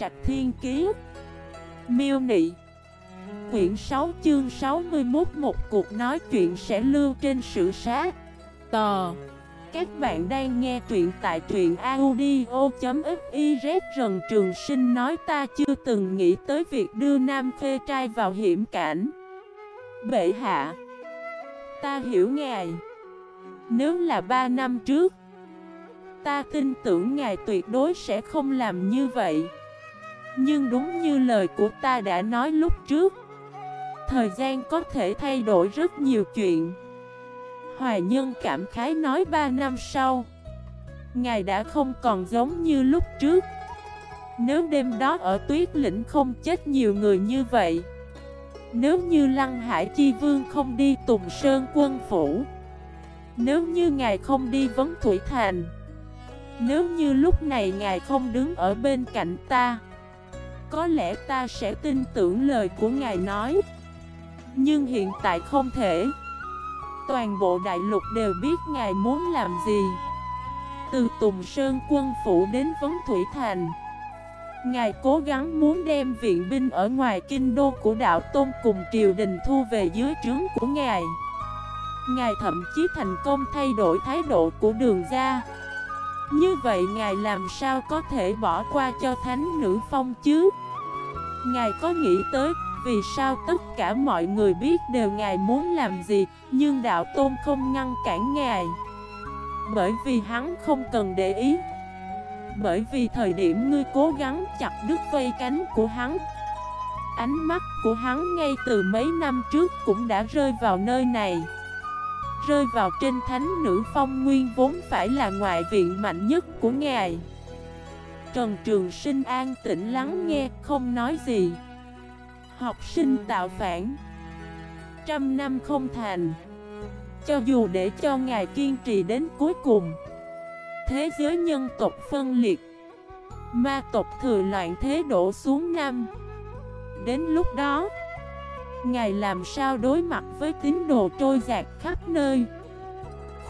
Trạch Thiên Kiế Miêu Nị. Quyển 6 chương 61 Một cuộc nói chuyện sẽ lưu trên sự sát. Tò Các bạn đang nghe truyện tại truyện audio.xyz Rần Trường Sinh nói, ta chưa từng nghĩ tới việc đưa Nam Khê Trai vào hiểm cảnh. Bệ hạ, Ta hiểu ngài. Nếu là 3 năm trước, Ta tin tưởng ngài tuyệt đối sẽ không làm như vậy. Nhưng đúng như lời của ta đã nói lúc trước, Thời gian có thể thay đổi rất nhiều chuyện. Hoài Nhân cảm khái nói 3 năm sau, Ngài đã không còn giống như lúc trước. Nếu đêm đó ở tuyết lĩnh không chết nhiều người như vậy, Nếu như Lăng Hải Chi Vương không đi Tùng Sơn quân phủ, Nếu như Ngài không đi Vấn Thủy Thành, Nếu như lúc này Ngài không đứng ở bên cạnh ta có lẽ ta sẽ tin tưởng lời của Ngài nói. Nhưng hiện tại không thể. Toàn bộ đại lục đều biết Ngài muốn làm gì. Từ Tùng Sơn quân phủ đến Vấn Thủy Thành, Ngài cố gắng muốn đem viện binh ở ngoài kinh đô của đạo Tôn cùng triều đình thu về dưới trướng của Ngài. Ngài thậm chí thành công thay đổi thái độ của đường gia. Như vậy Ngài làm sao có thể bỏ qua cho thánh nữ phong chứ? Ngài có nghĩ tới vì sao tất cả mọi người biết đều Ngài muốn làm gì, Nhưng đạo tôn không ngăn cản Ngài? Bởi vì hắn không cần để ý. Bởi vì thời điểm ngươi cố gắng chặt đứt vây cánh của hắn, Ánh mắt của hắn ngay từ mấy năm trước cũng đã rơi vào nơi này. Rơi vào trên thánh nữ phong nguyên vốn phải là ngoại viện mạnh nhất của ngài. Trần Trường Sinh an tĩnh lắng nghe, không nói gì. Học sinh tạo phản. Trăm năm không thành. Cho dù để cho ngài kiên trì đến cuối cùng Thế giới nhân tộc phân liệt Ma tộc thừa loạn thế đổ xuống năm. Đến lúc đó Ngài làm sao đối mặt với tín đồ trôi giạt khắp nơi?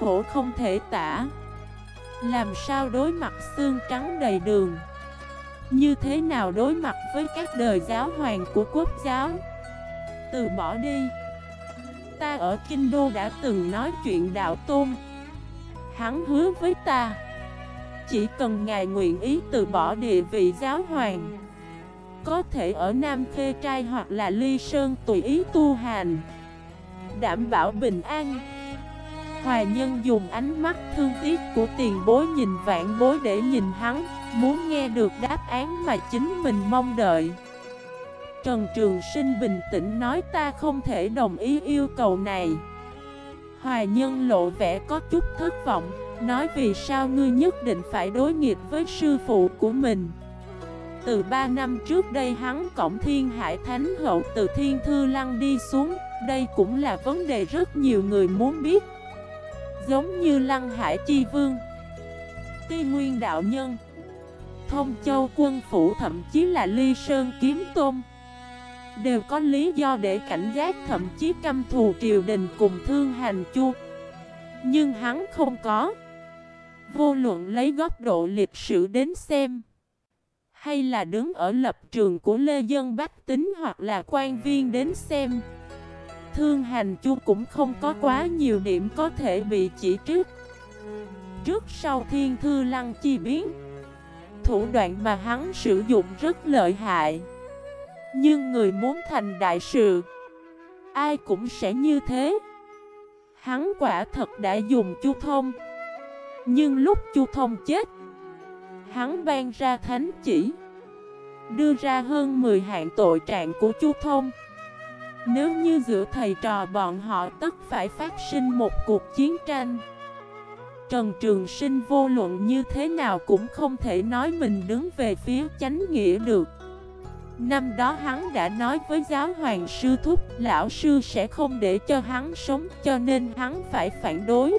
Khổ không thể tả. Làm sao đối mặt xương trắng đầy đường? Như thế nào đối mặt với các đời giáo hoàng của quốc giáo? Từ bỏ đi. Ta ở Kinh Đô đã từng nói chuyện đạo tôn. Hắn hứa với ta. Chỉ cần Ngài nguyện ý từ bỏ địa vị giáo hoàng có thể ở Nam Khê Trai hoặc là Ly Sơn tùy ý tu hành. Đảm bảo bình an. Hoài nhân dùng ánh mắt thương tiếc của tiền bối nhìn vạn bối để nhìn hắn, Muốn nghe được đáp án mà chính mình mong đợi. Trần Trường Sinh bình tĩnh nói, ta không thể đồng ý yêu cầu này. Hoài nhân lộ vẻ có chút thất vọng, Nói, vì sao ngươi nhất định phải đối nghịch với sư phụ của mình? Từ 3 năm trước đây hắn cổng thiên hải thánh hậu từ thiên thư lăng đi xuống. Đây cũng là vấn đề rất nhiều người muốn biết. Giống như lăng hải chi vương, Ti nguyên đạo nhân, Thông châu quân phủ, thậm chí là ly sơn kiếm tôn, Đều có lý do để cảnh giác, thậm chí căm thù triều đình cùng thương hành chu. Nhưng hắn không có Vô luận lấy góc độ lịch sử đến xem. Hay là đứng ở lập trường của Lê Dân Bách Tính hoặc là quan viên đến xem. Thương hành chu cũng không có quá nhiều điểm có thể bị chỉ trích. Trước sau thiên thư lăng chi biến, Thủ đoạn mà hắn sử dụng rất lợi hại. Nhưng người muốn thành đại sự, Ai cũng sẽ như thế. Hắn quả thật đã dùng chu thông. Nhưng lúc chu thông chết Hắn ban ra thánh chỉ, Đưa ra hơn 10 hạng tội trạng của chu thông. Nếu như giữa thầy trò bọn họ tất phải phát sinh một cuộc chiến tranh, Trần Trường Sinh vô luận như thế nào cũng không thể nói mình đứng về phía chánh nghĩa được. Năm đó hắn đã nói với giáo hoàng sư thúc, Lão sư sẽ không để cho hắn sống, cho nên hắn phải phản đối.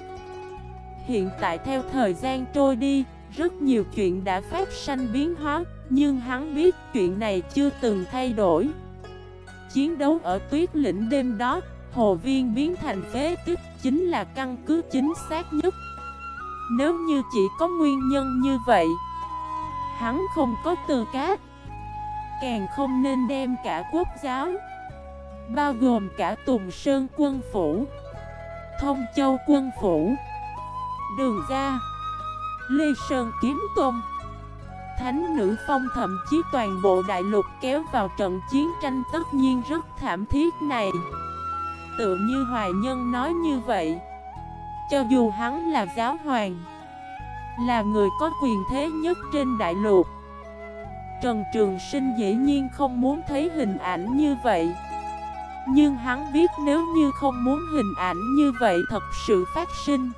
Hiện tại theo thời gian trôi đi rất nhiều chuyện đã phát sanh biến hóa, Nhưng hắn biết chuyện này chưa từng thay đổi. Chiến đấu ở tuyết lĩnh đêm đó, Hồ Viên biến thành phế tích, chính là căn cứ chính xác nhất. Nếu như chỉ có nguyên nhân như vậy, Hắn không có tư cát Càng không nên đem cả quốc giáo, Bao gồm cả Tùng Sơn quân phủ, Thông Châu quân phủ, Đường Gia Lê Sơn Kiếm Tôn Thánh Nữ Phong thậm chí toàn bộ đại lục kéo vào trận chiến tranh tất nhiên rất thảm thiết này. Tựa như Hoài Nhân nói như vậy, Cho dù hắn là giáo hoàng, Là người có quyền thế nhất trên đại lục, Trần Trường Sinh dĩ nhiên không muốn thấy hình ảnh như vậy. Nhưng hắn biết nếu như không muốn hình ảnh như vậy thật sự phát sinh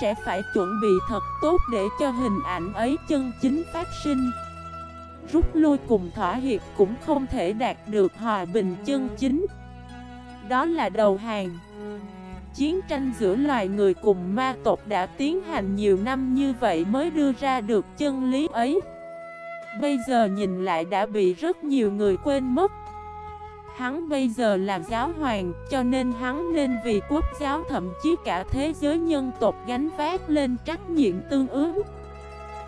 sẽ phải chuẩn bị thật tốt để cho hình ảnh ấy chân chính phát sinh. Rút lui cùng thỏa hiệp cũng không thể đạt được hòa bình chân chính. Đó là đầu hàng. Chiến tranh giữa loài người cùng ma tộc đã tiến hành nhiều năm như vậy mới đưa ra được chân lý ấy. Bây giờ nhìn lại đã bị rất nhiều người quên mất. Hắn bây giờ là giáo hoàng cho nên hắn nên vì quốc giáo thậm chí cả thế giới nhân tộc gánh vác lên trách nhiệm tương ứng.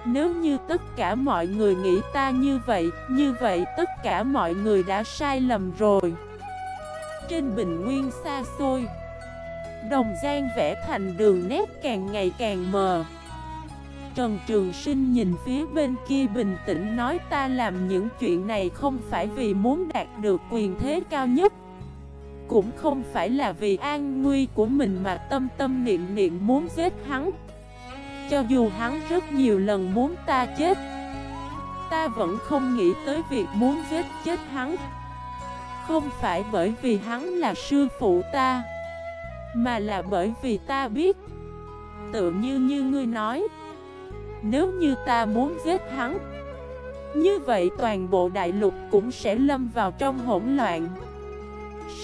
Nếu như tất cả mọi người nghĩ ta như vậy, như vậy tất cả mọi người đã sai lầm rồi. Trên bình nguyên xa xôi Đồng gian vẽ thành đường nét càng ngày càng mờ. Trần Trường Sinh nhìn phía bên kia bình tĩnh nói, ta làm những chuyện này không phải vì muốn đạt được quyền thế cao nhất, Cũng không phải là vì an nguy của mình mà tâm tâm niệm niệm muốn giết hắn. Cho dù hắn rất nhiều lần muốn ta chết, Ta vẫn không nghĩ tới việc muốn giết chết hắn. Không phải bởi vì hắn là sư phụ ta, Mà là bởi vì ta biết. Tự như như ngươi nói nếu như ta muốn giết hắn, Như vậy toàn bộ đại lục cũng sẽ lâm vào trong hỗn loạn.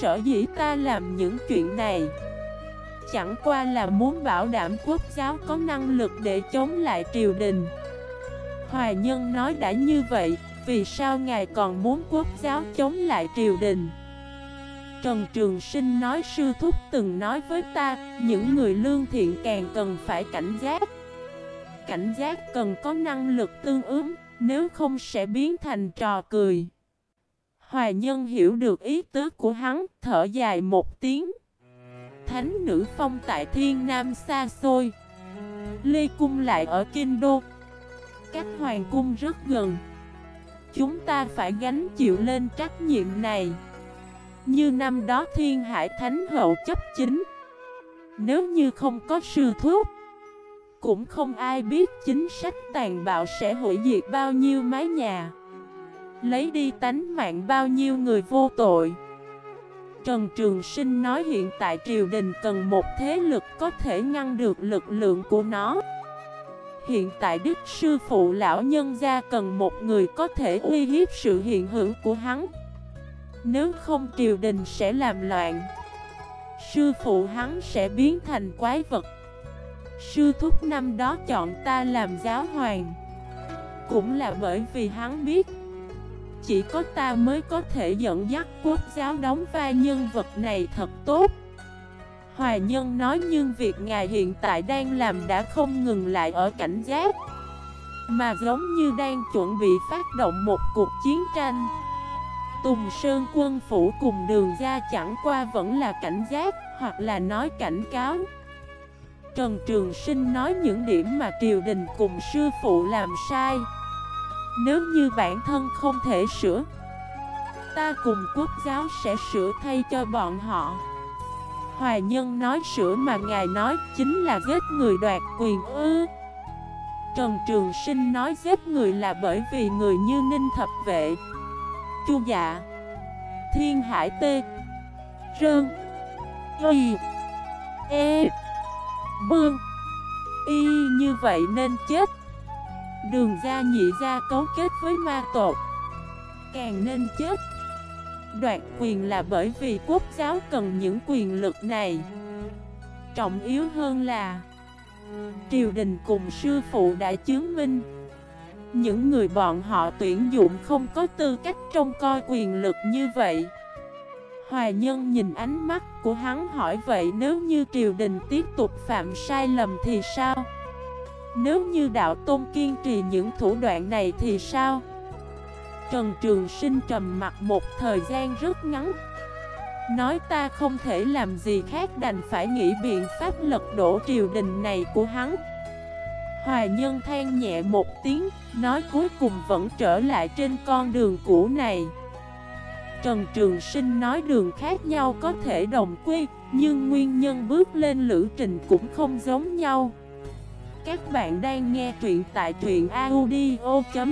Sở dĩ ta làm những chuyện này, Chẳng qua là muốn bảo đảm quốc giáo có năng lực để chống lại triều đình. Hoài Nhân nói đã như vậy, Vì sao ngài còn muốn quốc giáo chống lại triều đình? Trần Trường Sinh nói, sư thúc từng nói với ta, Những người lương thiện càng cần phải cảnh giác cảnh giác cần có năng lực tương ứng, nếu không sẽ biến thành trò cười. Hoài nhân hiểu được ý tứ của hắn, thở dài một tiếng. Thánh nữ phong tại thiên nam xa xôi. ly cung lại ở Kinh Đô. Cách hoàng cung rất gần. Chúng ta phải gánh chịu lên trách nhiệm này. Như năm đó thiên hải thánh hậu chấp chính. Nếu như không có sư thuốc cũng không ai biết chính sách tàn bạo sẽ hủy diệt bao nhiêu mái nhà. Lấy đi tánh mạng bao nhiêu người vô tội. Trần Trường Sinh nói hiện tại triều đình cần một thế lực có thể ngăn được lực lượng của nó. Hiện tại Đức Sư Phụ Lão Nhân Gia cần một người có thể uy hiếp sự hiện hữu của hắn. Nếu không triều đình sẽ làm loạn. Sư Phụ hắn sẽ biến thành quái vật Sư thúc năm đó chọn ta làm giáo hoàng. Cũng là bởi vì hắn biết, Chỉ có ta mới có thể dẫn dắt quốc giáo đóng vai nhân vật này thật tốt. Hoài Nhân nói nhưng việc ngài hiện tại đang làm đã không ngừng lại ở cảnh giác, Mà giống như đang chuẩn bị phát động một cuộc chiến tranh. Tùng Sơn quân phủ cùng đường ra chẳng qua vẫn là cảnh giác hoặc là nói cảnh cáo. Trần Trường Sinh nói những điểm mà triều đình cùng sư phụ làm sai. Nếu như bản thân không thể sửa, Ta cùng quốc giáo sẽ sửa thay cho bọn họ. Hoài Nhân nói sửa mà ngài nói chính là giết người đoạt quyền ư. Trần Trường Sinh nói giết người là bởi vì người như Ninh Thập Vệ, Chu Dạ Thiên Hải Tê, Rơn Y E. Bương Y như vậy nên chết. Đường ra nhị ra cấu kết với ma tộc. Càng nên chết. Đoạt quyền là bởi vì quốc giáo cần những quyền lực này. Trọng yếu hơn là, Triều đình cùng sư phụ đã chứng minh, Những người bọn họ tuyển dụng không có tư cách trông coi quyền lực như vậy. Hoài Nhân nhìn ánh mắt của hắn hỏi, vậy nếu như triều đình tiếp tục phạm sai lầm thì sao? Nếu như đạo tôn kiên trì những thủ đoạn này thì sao? Trần Trường Sinh trầm mặt một thời gian rất ngắn Nói, ta không thể làm gì khác đành phải nghĩ biện pháp lật đổ triều đình này của hắn Hoài nhân than nhẹ một tiếng, Nói, cuối cùng vẫn trở lại trên con đường cũ này Trần Trường Sinh nói đường khác nhau có thể đồng quy, Nhưng nguyên nhân bước lên lữ trình cũng không giống nhau. Các bạn đang nghe truyện tại truyện audio.fif